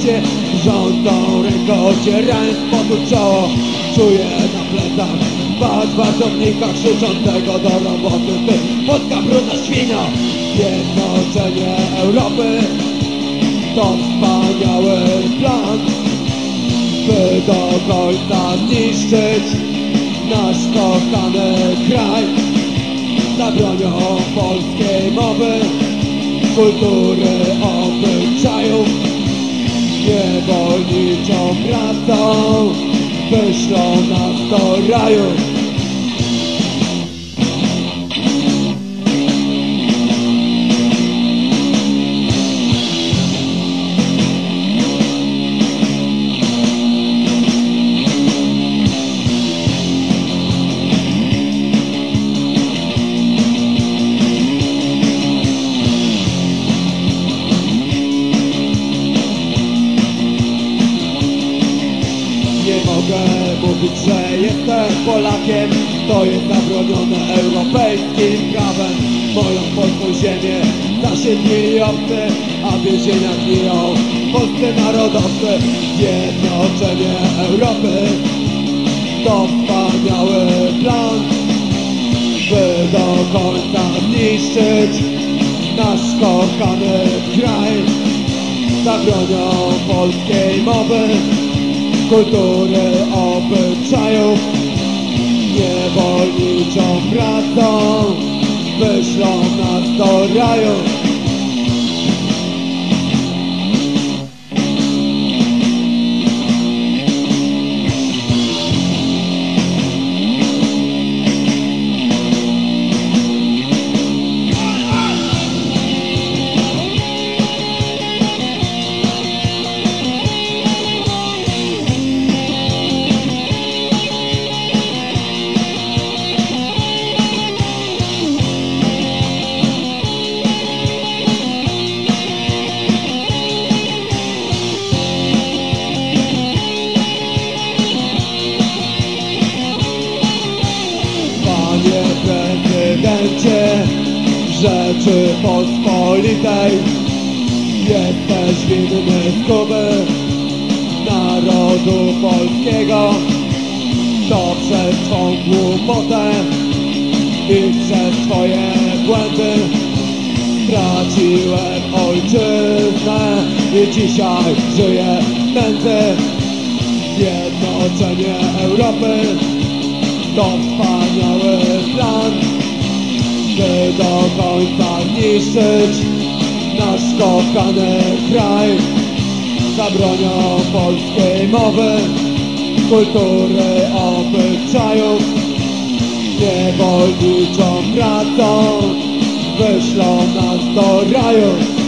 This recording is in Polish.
warsztacie Rządą ręką ocierając potu czoło Czuję na plecach Bat wartownika krzyczącego do roboty. Ty, Polska brudna świnia Zjednoczenie Europy. To wspaniały plan By do końca zniszczyć Nasz kochany kraj. Zabronią polskiej mowy kultury obyczajów niewolniczą pracą wyślą nas do raju. Mogę mówić, że jestem Polakiem. To jest zabronione europejskim prawem. Moją polską ziemię zasiedlili obcy A w więzieniach gniją polscy narodowcy. Zjednoczenie Europy. To wspaniały plan By do końca zniszczyć Nasz kochany kraj. Zabronią polskiej mowy kultury obyczajów. Niewolniczą pracą wyślą nas do raju Rzeczypospolitej Jesteś winny zguby Narodu polskiego. To przez twą głupotę I przez twoje błędy Straciłem ojczyznę. I dzisiaj żyję w nędzy Zjednoczenie Europy to wspaniały plan By do końca zniszczyć Nasz kochany kraj. Zabronią polskiej mowy Kultury obyczajów. Niewolniczą pracą Wyślą nas do raju